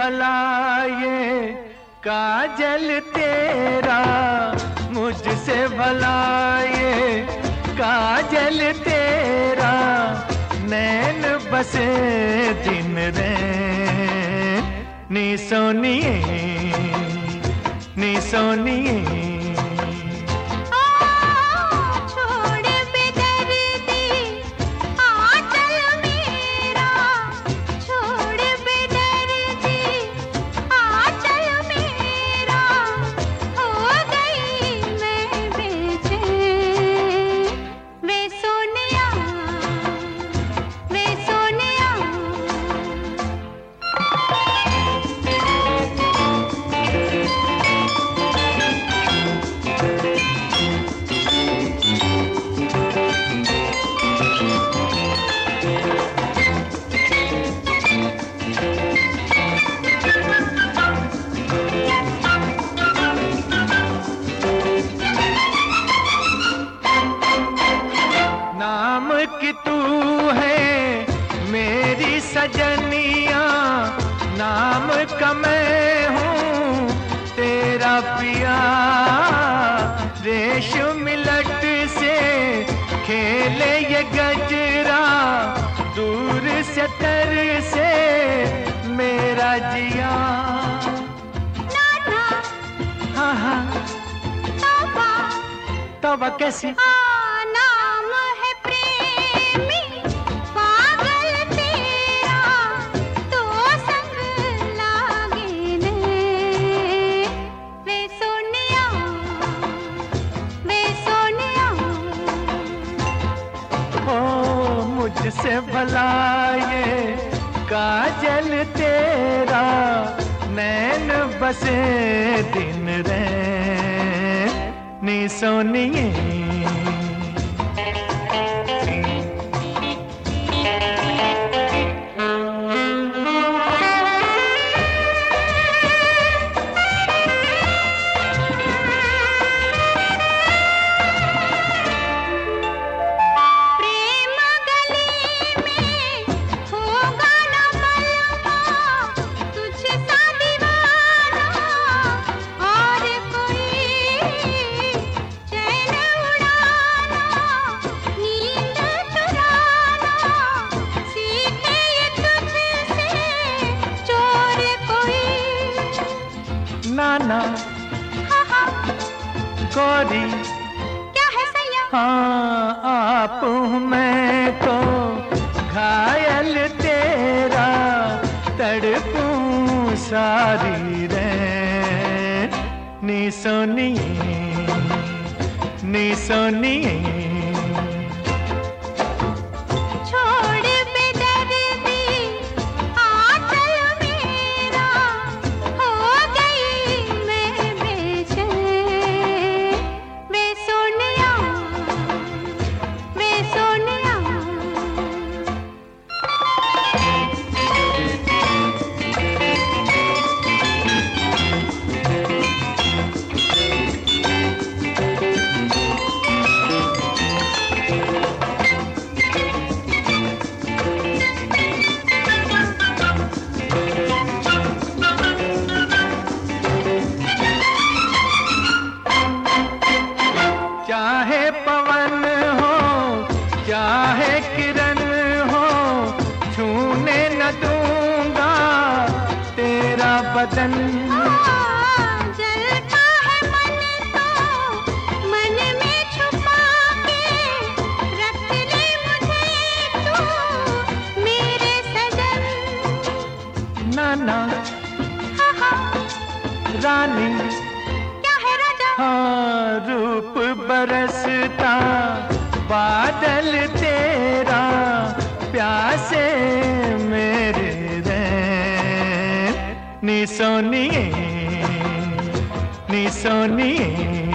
ये काजल तेरा मुझसे भला ये काजल तेरा नैन बसे दिन रे। नी सोनिए नी सोनिए। नाम का मैं हूँ तेरा पिया। रेश मिलट से खेले ये गजरा दूर से तर से मेरा जिया। हाँ हाँ। तब कैसी? मुझसे भला ये काजल तेरा नैन बसे दिन रे। नी सोनिए नाना। गौरी। क्या है सैया हाँ आप मैं तो घायल तेरा, तड़पूं सारी रे। नी सोनिए नी सोनिए। सजन। नाना हाँ हाँ। रानी। क्या है राजा? हाँ रूप बरसता बादल तेरा प्यासे मेरे रे। नी सोनिए नी सोनिए।